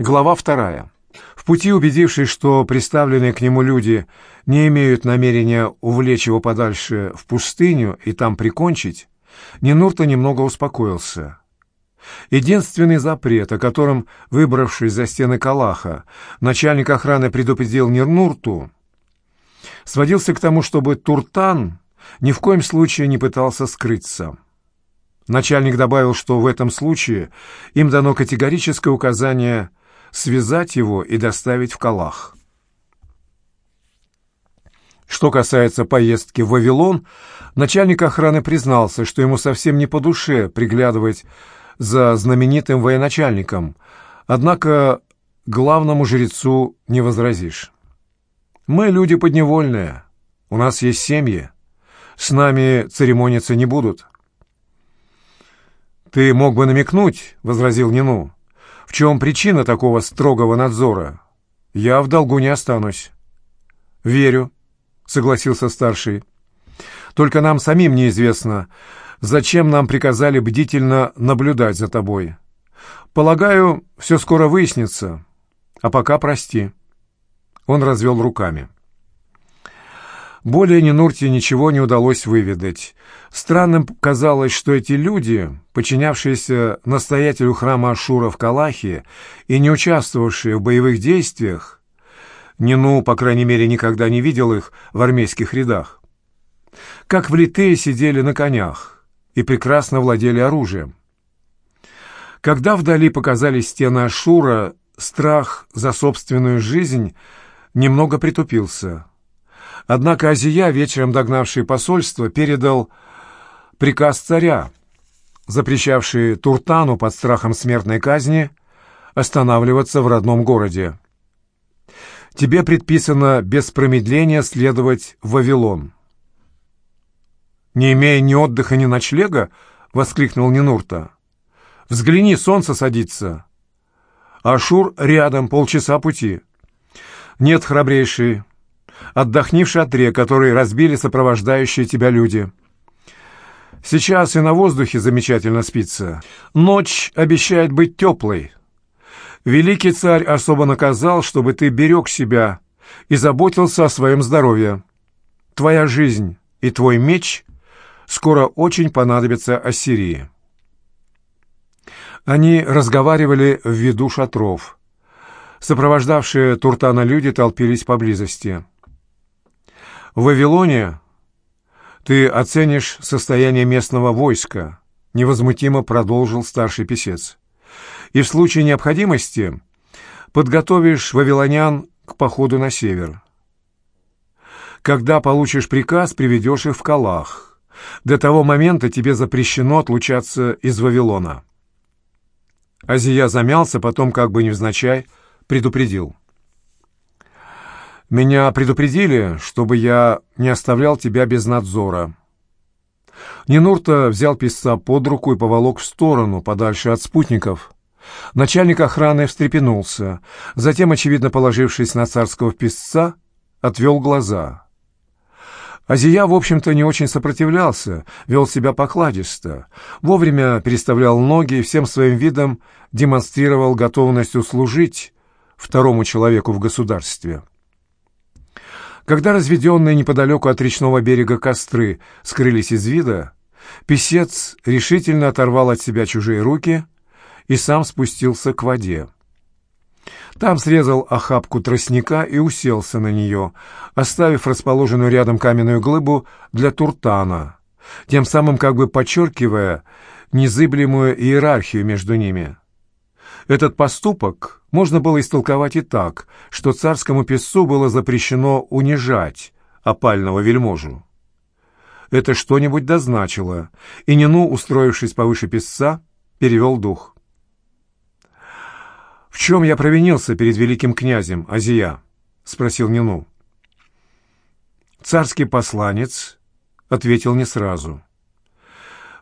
Глава вторая. В пути, убедившись, что представленные к нему люди не имеют намерения увлечь его подальше в пустыню и там прикончить, Нинурта немного успокоился. Единственный запрет, о котором, выбравшись за стены Калаха, начальник охраны предупредил Нирнурту, сводился к тому, чтобы Туртан ни в коем случае не пытался скрыться. Начальник добавил, что в этом случае им дано категорическое указание связать его и доставить в Калах. Что касается поездки в Вавилон, начальник охраны признался, что ему совсем не по душе приглядывать за знаменитым военачальником, однако главному жрецу не возразишь. «Мы люди подневольные, у нас есть семьи, с нами церемониться не будут». «Ты мог бы намекнуть», — возразил Нину, в чем причина такого строгого надзора? Я в долгу не останусь. Верю, согласился старший. Только нам самим неизвестно, зачем нам приказали бдительно наблюдать за тобой. Полагаю, все скоро выяснится. А пока прости. Он развел руками. Более Нинурте ничего не удалось выведать. Странным казалось, что эти люди, подчинявшиеся настоятелю храма Ашура в Калахе и не участвовавшие в боевых действиях, Нину, по крайней мере, никогда не видел их в армейских рядах, как влитые сидели на конях и прекрасно владели оружием. Когда вдали показались стены Ашура, страх за собственную жизнь немного притупился — Однако Азия, вечером догнавший посольство, передал приказ царя, запрещавший Туртану под страхом смертной казни останавливаться в родном городе. Тебе предписано без промедления следовать в Вавилон. «Не имея ни отдыха, ни ночлега?» — воскликнул Нинурта. «Взгляни, солнце садится. Ашур рядом, полчаса пути. Нет, храбрейший, отдохни в шатре, который разбили сопровождающие тебя люди. Сейчас и на воздухе замечательно спится. Ночь обещает быть теплой. Великий царь особо наказал, чтобы ты берег себя и заботился о своем здоровье. Твоя жизнь и твой меч скоро очень понадобятся Ассирии. Они разговаривали в виду шатров. Сопровождавшие Туртана люди толпились поблизости. В Вавилоне ты оценишь состояние местного войска, невозмутимо продолжил старший писец. И в случае необходимости подготовишь вавилонян к походу на север. Когда получишь приказ, приведешь их в Калах. До того момента тебе запрещено отлучаться из Вавилона. Азия замялся, потом, как бы невзначай, предупредил. Меня предупредили, чтобы я не оставлял тебя без надзора. Нинурта взял писца под руку и поволок в сторону, подальше от спутников. Начальник охраны встрепенулся, затем, очевидно положившись на царского писца, отвел глаза. Азия, в общем-то, не очень сопротивлялся, вел себя покладисто, вовремя переставлял ноги и всем своим видом демонстрировал готовность услужить второму человеку в государстве. Когда разведенные неподалеку от речного берега костры скрылись из вида, писец решительно оторвал от себя чужие руки и сам спустился к воде. Там срезал охапку тростника и уселся на нее, оставив расположенную рядом каменную глыбу для туртана, тем самым как бы подчеркивая незыблемую иерархию между ними. Этот поступок можно было истолковать и так, что царскому писцу было запрещено унижать опального вельможу. Это что-нибудь дозначило, и Нину, устроившись повыше писца, перевел дух. «В чем я провинился перед великим князем, Азия?» — спросил Нину. Царский посланец ответил не сразу.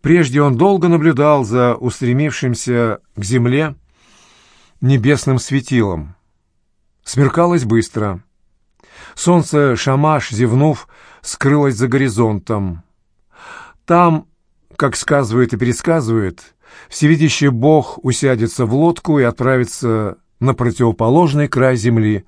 Прежде он долго наблюдал за устремившимся к земле небесным светилом. Смеркалось быстро. Солнце, шамаш, зевнув, скрылось за горизонтом. Там, как сказывает и пересказывает, всевидящий Бог усядется в лодку и отправится на противоположный край земли,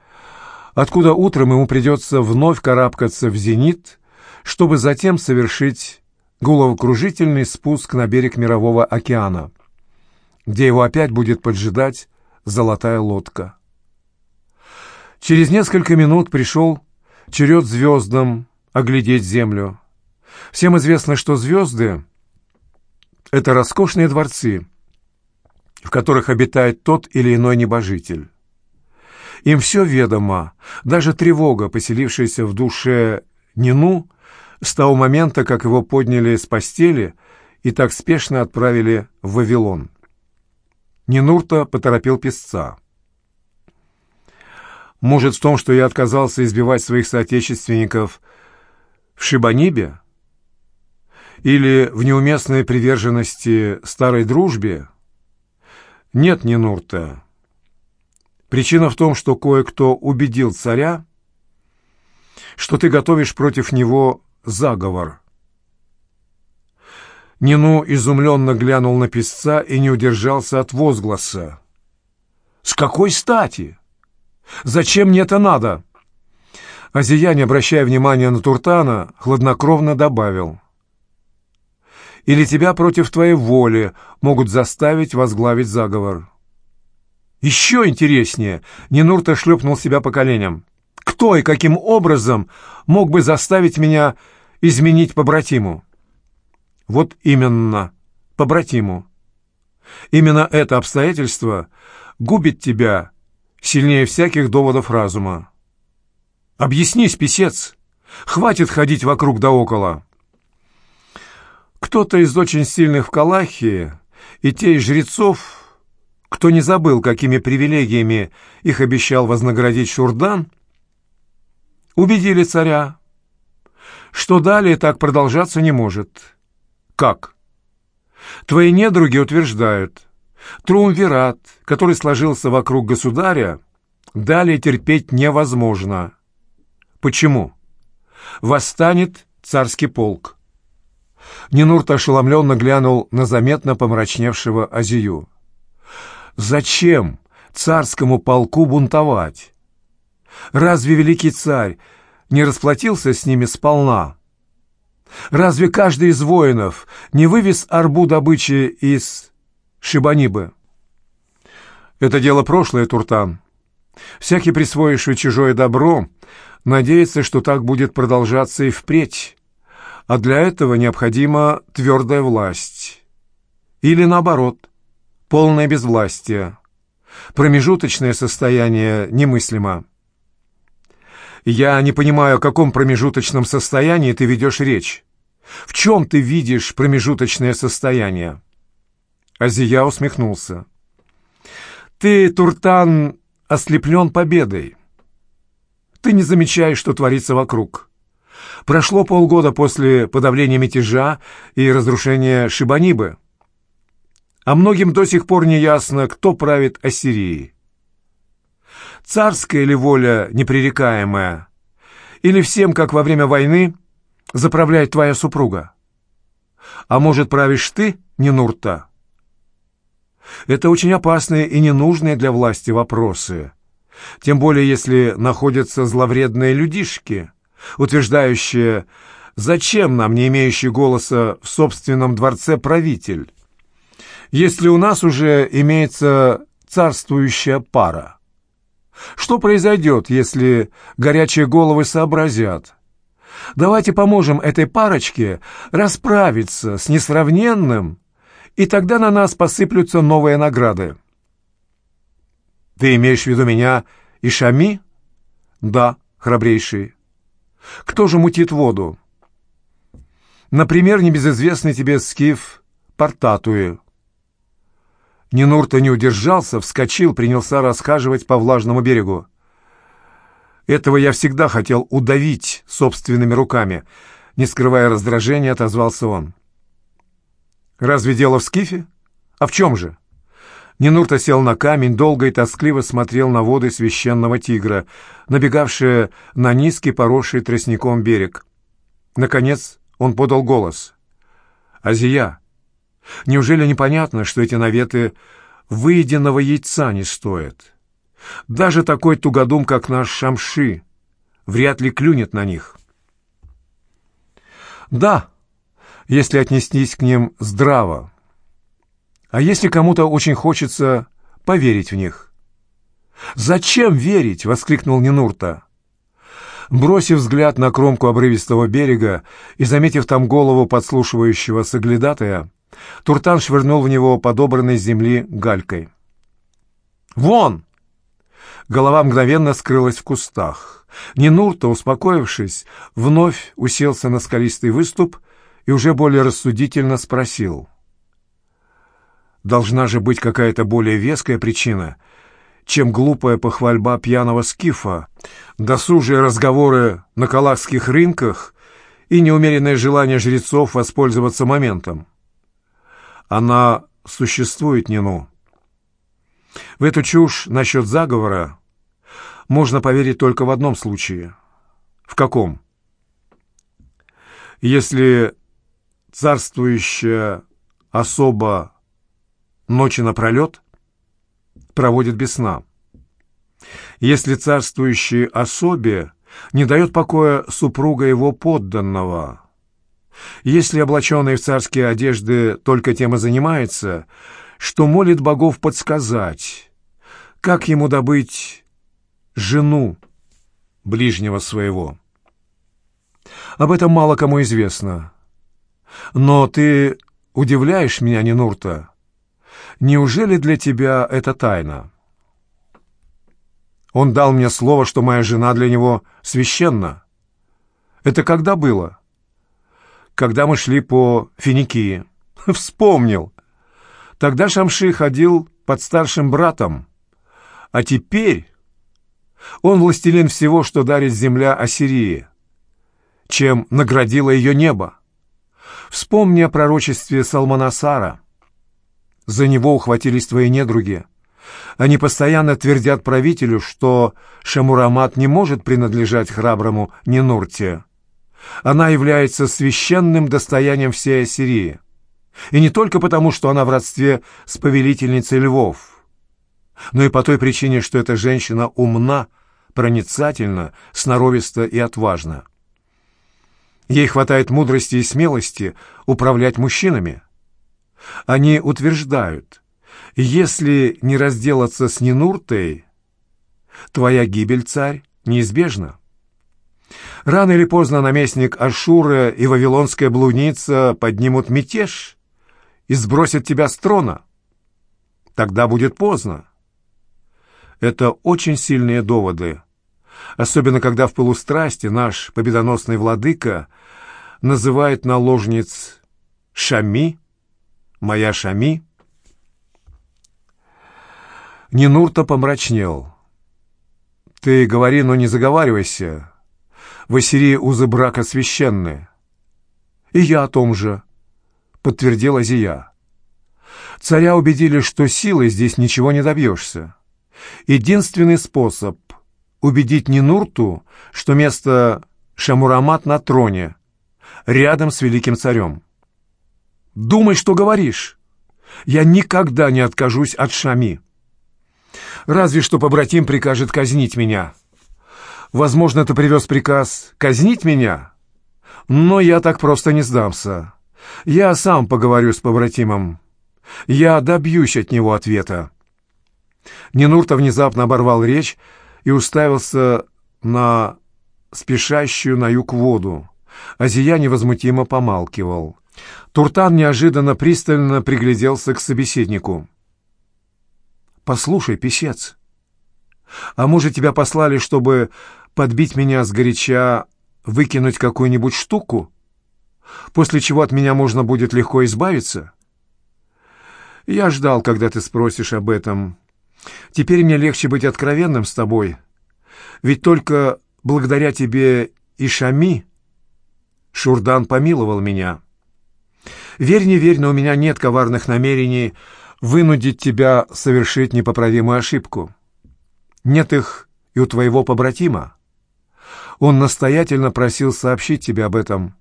откуда утром ему придется вновь карабкаться в зенит, чтобы затем совершить головокружительный спуск на берег Мирового океана, где его опять будет поджидать золотая лодка. Через несколько минут пришел черед звездам оглядеть Землю. Всем известно, что звезды — это роскошные дворцы, в которых обитает тот или иной небожитель. Им все ведомо, даже тревога, поселившаяся в душе Нину, с того момента, как его подняли с постели и так спешно отправили в Вавилон. Нинурта поторопил песца. «Может, в том, что я отказался избивать своих соотечественников в Шибанибе? Или в неуместной приверженности старой дружбе? Нет, Нинурта. Причина в том, что кое-кто убедил царя, что ты готовишь против него заговор». Нину изумленно глянул на писца и не удержался от возгласа. «С какой стати? Зачем мне это надо?» Азия, не обращая внимания на Туртана, хладнокровно добавил. «Или тебя против твоей воли могут заставить возглавить заговор». «Еще интереснее!» — Нинурта шлепнул себя по коленям. «Кто и каким образом мог бы заставить меня изменить побратиму?» Вот именно, побратиму. Именно это обстоятельство губит тебя сильнее всяких доводов разума. Объяснись, писец, хватит ходить вокруг да около. Кто-то из очень сильных в Калахии и те из жрецов, кто не забыл, какими привилегиями их обещал вознаградить Шурдан, убедили царя, что далее так продолжаться не может. Как? Твои недруги утверждают, триумвират, который сложился вокруг государя, далее терпеть невозможно. Почему? Восстанет царский полк. Нинурт ошеломленно глянул на заметно помрачневшего Азию. «Зачем царскому полку бунтовать? Разве великий царь не расплатился с ними сполна?» Разве каждый из воинов не вывез арбу добычи из Шибанибы? Это дело прошлое, Туртан. Всякий, присвоивший чужое добро, надеется, что так будет продолжаться и впредь. А для этого необходима твердая власть. Или наоборот, полное безвластие. Промежуточное состояние немыслимо. Я не понимаю, о каком промежуточном состоянии ты ведешь речь. В чем ты видишь промежуточное состояние?» Азия усмехнулся. «Ты, Туртан, ослеплен победой. Ты не замечаешь, что творится вокруг. Прошло полгода после подавления мятежа и разрушения Шибанибы. А многим до сих пор не ясно, кто правит Ассирией. Царская ли воля непререкаемая? Или всем, как во время войны, заправляет твоя супруга? А может, правишь ты, Нинурта? Это очень опасные и ненужные для власти вопросы. Тем более, если находятся зловредные людишки, утверждающие, зачем нам, не имеющий голоса в собственном дворце, правитель, если у нас уже имеется царствующая пара. Что произойдет, если горячие головы сообразят? Давайте поможем этой парочке расправиться с несравненным, и тогда на нас посыплются новые награды. Ты имеешь в виду меня и Шами? Да, храбрейший. Кто же мутит воду? Например, небезызвестный тебе скиф Портатуи. Нинурта не удержался, вскочил, принялся расхаживать по влажному берегу. «Этого я всегда хотел удавить собственными руками», — не скрывая раздражения, отозвался он. «Разве дело в скифе? А в чем же?» Нинурта сел на камень, долго и тоскливо смотрел на воды священного тигра, набегавшие на низкий, поросший тростником берег. Наконец он подал голос. «Азия, Неужели непонятно, что эти наветы выеденного яйца не стоят? Даже такой тугодум, как наш Шамши, вряд ли клюнет на них. Да, если отнестись к ним здраво. А если кому-то очень хочется поверить в них? «Зачем верить?» — воскликнул Нинурта. Бросив взгляд на кромку обрывистого берега и заметив там голову подслушивающего соглядатая, Туртан швырнул в него подобранной земли галькой. «Вон!» Голова мгновенно скрылась в кустах. Нинурта, успокоившись, вновь уселся на скалистый выступ и уже более рассудительно спросил. «Должна же быть какая-то более веская причина, чем глупая похвальба пьяного скифа, досужие разговоры на калахских рынках и неумеренное желание жрецов воспользоваться моментом. Она существует, Нину. В эту чушь насчет заговора можно поверить только в одном случае. В каком? Если царствующая особа ночи напролет проводит без сна. Если царствующей особе не дает покоя супруга его подданного, если облаченный в царские одежды только тем и занимается, что молит богов подсказать, как ему добыть жену ближнего своего. Об этом мало кому известно. Но ты удивляешь меня, Нинурта. Неужели для тебя это тайна? Он дал мне слово, что моя жена для него священна. Это когда было? Когда мы шли по Финикии. Вспомнил. Тогда Шамши ходил под старшим братом. А теперь он властелин всего, что дарит земля Ассирии, чем наградило ее небо. Вспомни о пророчестве Салманасара. За него ухватились твои недруги. Они постоянно твердят правителю, что Шамурамат не может принадлежать храброму Нинурте. Она является священным достоянием всей Ассирии. И не только потому, что она в родстве с повелительницей львов, но и по той причине, что эта женщина умна, проницательна, сноровиста и отважна. Ей хватает мудрости и смелости управлять мужчинами. Они утверждают, если не разделаться с Нинуртой, твоя гибель, царь, неизбежна. Рано или поздно наместник Ашура и вавилонская блудница поднимут мятеж и сбросят тебя с трона. Тогда будет поздно. Это очень сильные доводы, особенно когда в полустрасти наш победоносный владыка называет наложниц «Шами», «Моя Шами». Нинурта помрачнел. «Ты говори, но не заговаривайся. В Ассирии узы брака священны». «И я о том же», — подтвердила Зия. Царя убедили, что силой здесь ничего не добьешься. Единственный способ — убедить Нинурту, что место Шамурамат на троне, рядом с великим царем. «Думай, что говоришь. Я никогда не откажусь от Шами. Разве что побратим прикажет казнить меня. Возможно, ты привез приказ казнить меня, но я так просто не сдамся. Я сам поговорю с побратимом. Я добьюсь от него ответа». Нинурта внезапно оборвал речь и уставился на спешащую на юг воду. Азия невозмутимо помалкивал. Туртан неожиданно пристально пригляделся к собеседнику. «Послушай, писец, а может, тебя послали, чтобы подбить меня сгоряча, выкинуть какую-нибудь штуку, после чего от меня можно будет легко избавиться?» «Я ждал, когда ты спросишь об этом. Теперь мне легче быть откровенным с тобой, ведь только благодаря тебе и Шами Шурдан помиловал меня». Верь, не верь, но у меня нет коварных намерений вынудить тебя совершить непоправимую ошибку. Нет их и у твоего побратима. Он настоятельно просил сообщить тебе об этом.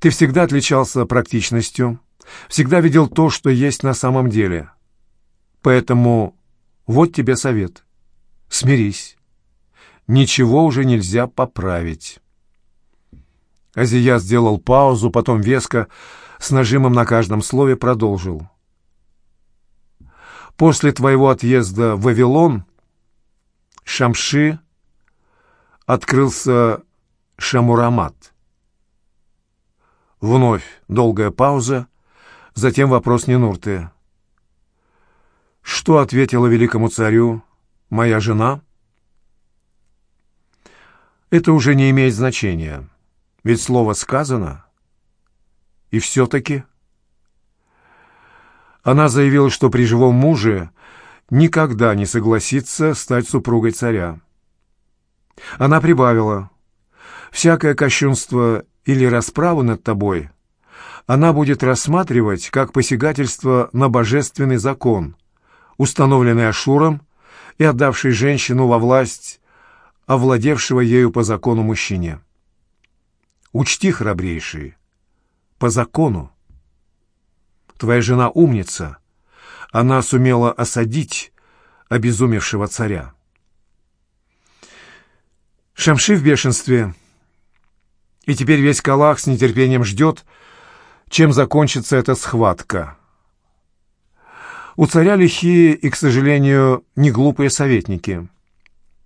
Ты всегда отличался практичностью, всегда видел то, что есть на самом деле. Поэтому вот тебе совет. Смирись. Ничего уже нельзя поправить. Азия сделал паузу, потом веско, с нажимом на каждом слове продолжил. После твоего отъезда в Вавилон Шамши открылся Шамурамат. Вновь долгая пауза, затем вопрос Нинурты. Что ответила великому царю моя жена? Это уже не имеет значения, ведь слово сказано. И все-таки... Она заявила, что при живом муже никогда не согласится стать супругой царя. Она прибавила, «Всякое кощунство или расправу над тобой она будет рассматривать как посягательство на божественный закон, установленный Ашуром и отдавший женщину во власть овладевшего ею по закону мужчине. Учти, храбрейший, по закону. Твоя жена умница. Она сумела осадить обезумевшего царя. Шамши в бешенстве. И теперь весь Калах с нетерпением ждет, чем закончится эта схватка. У царя лихие и, к сожалению, не глупые советники.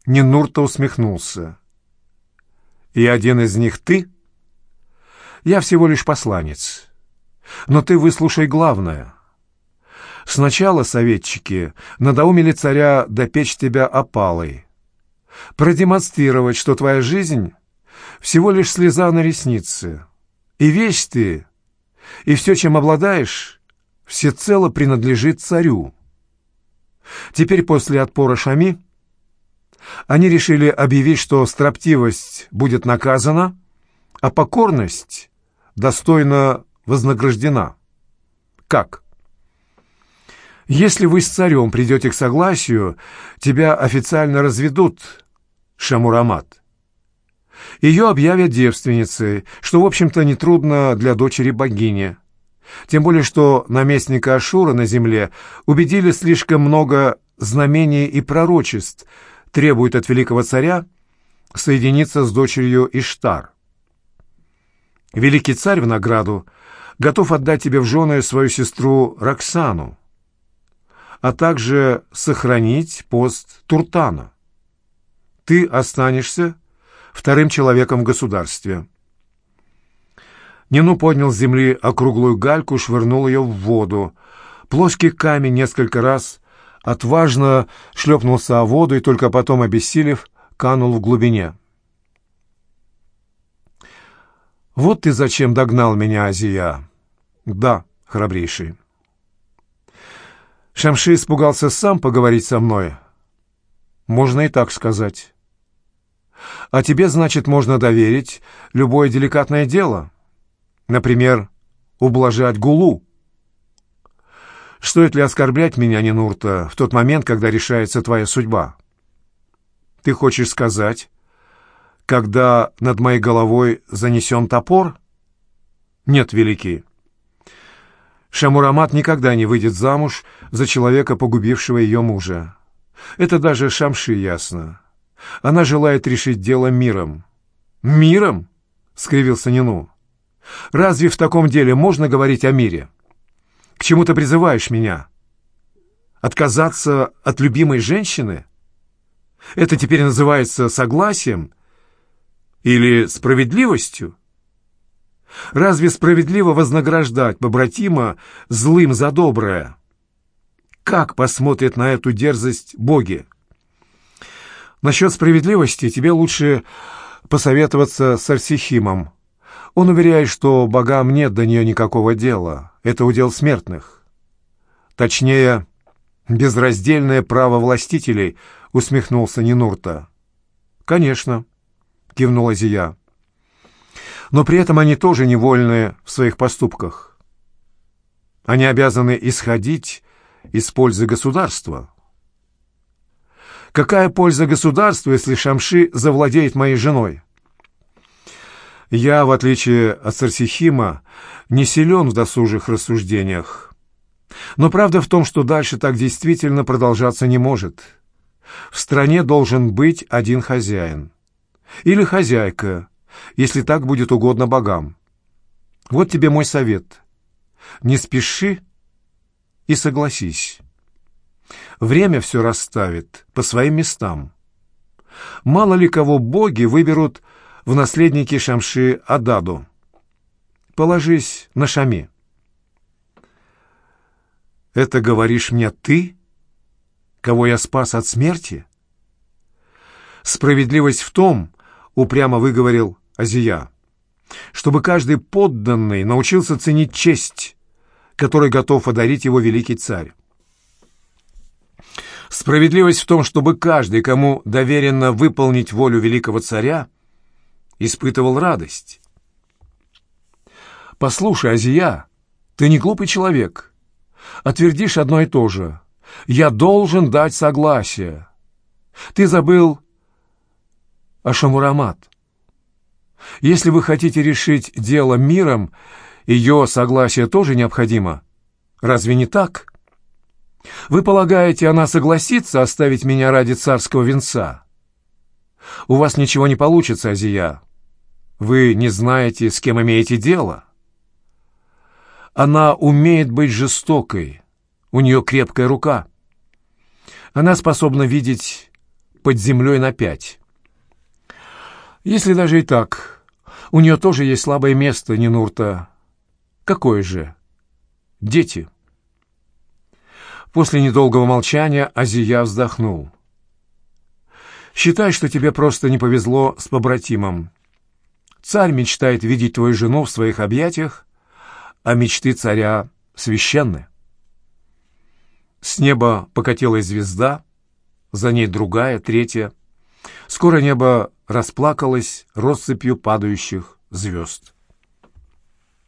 Нинурта усмехнулся. «И один из них ты?» «Я всего лишь посланец. Но ты выслушай главное. Сначала советчики надоумили царя допечь тебя опалой, продемонстрировать, что твоя жизнь — всего лишь слеза на реснице, и весь ты, и все, чем обладаешь, всецело принадлежит царю. Теперь после отпора Шами они решили объявить, что строптивость будет наказана, а покорность достойно вознаграждена. Как? Если вы с царем придете к согласию, тебя официально разведут, Шамурамат. Ее объявят девственницей, что, в общем-то, нетрудно для дочери богини. Тем более, что наместника Ашура на земле убедили слишком много знамений и пророчеств, требуют от великого царя соединиться с дочерью Иштар. Великий царь в награду готов отдать тебе в жены свою сестру Роксану, а также сохранить пост Туртана. Ты останешься вторым человеком в государстве. Нину поднял с земли округлую гальку, швырнул ее в воду. Плоский камень несколько раз отважно шлепнулся о воду и только потом, обессилев, канул в глубине. «Вот ты зачем догнал меня, Азия!» «Да, храбрейший». Шамши испугался сам поговорить со мной. «Можно и так сказать». «А тебе, значит, можно доверить любое деликатное дело. Например, ублажать гулу». Стоит ли оскорблять меня, Нинурта, в тот момент, когда решается твоя судьба? Ты хочешь сказать, когда над моей головой занесен топор? Нет, великий. Шамурамат никогда не выйдет замуж за человека, погубившего ее мужа. Это даже Шамши ясно. Она желает решить дело миром. «Миром?» — скривился Нину. «Разве в таком деле можно говорить о мире?» К чему ты призываешь меня? Отказаться от любимой женщины? Это теперь называется согласием или справедливостью? Разве справедливо вознаграждать побратима злым за доброе? Как посмотрят на эту дерзость боги? Насчет справедливости тебе лучше посоветоваться с Арсихимом. Он уверяет, что богам нет до нее никакого дела. Это удел смертных. Точнее, безраздельное право властителей, усмехнулся Нинурта. Конечно, кивнула Зия. Но при этом они тоже невольны в своих поступках. Они обязаны исходить из пользы государства. Какая польза государству, если Шамши завладеет моей женой? Я, в отличие от Сарсихима, не силен в досужих рассуждениях. Но правда в том, что дальше так действительно продолжаться не может. В стране должен быть один хозяин. Или хозяйка, если так будет угодно богам. Вот тебе мой совет. Не спеши и согласись. Время все расставит по своим местам. Мало ли кого боги выберут в наследники Шамши Ададу. Положись на Шами. «Это говоришь мне ты, кого я спас от смерти?» «Справедливость в том, — упрямо выговорил Азия, — чтобы каждый подданный научился ценить честь, которой готов одарить его великий царь. Справедливость в том, чтобы каждый, кому доверено выполнить волю великого царя, испытывал радость. «Послушай, Азия, ты не глупый человек. Отвердишь одно и то же. Я должен дать согласие. Ты забыл Ашамурамат. Если вы хотите решить дело миром, ее согласие тоже необходимо. Разве не так?» Вы полагаете, она согласится оставить меня ради царского венца? У вас ничего не получится, Азия. Вы не знаете, с кем имеете дело. Она умеет быть жестокой. У нее крепкая рука. Она способна видеть под землей на пять. Если даже и так, у нее тоже есть слабое место, Нинурта. Какое же? Дети. После недолгого молчания Азия вздохнул. «Считай, что тебе просто не повезло с побратимом. Царь мечтает видеть твою жену в своих объятиях, а мечты царя священны». С неба покатилась звезда, за ней другая, третья. Скоро небо расплакалось россыпью падающих звезд.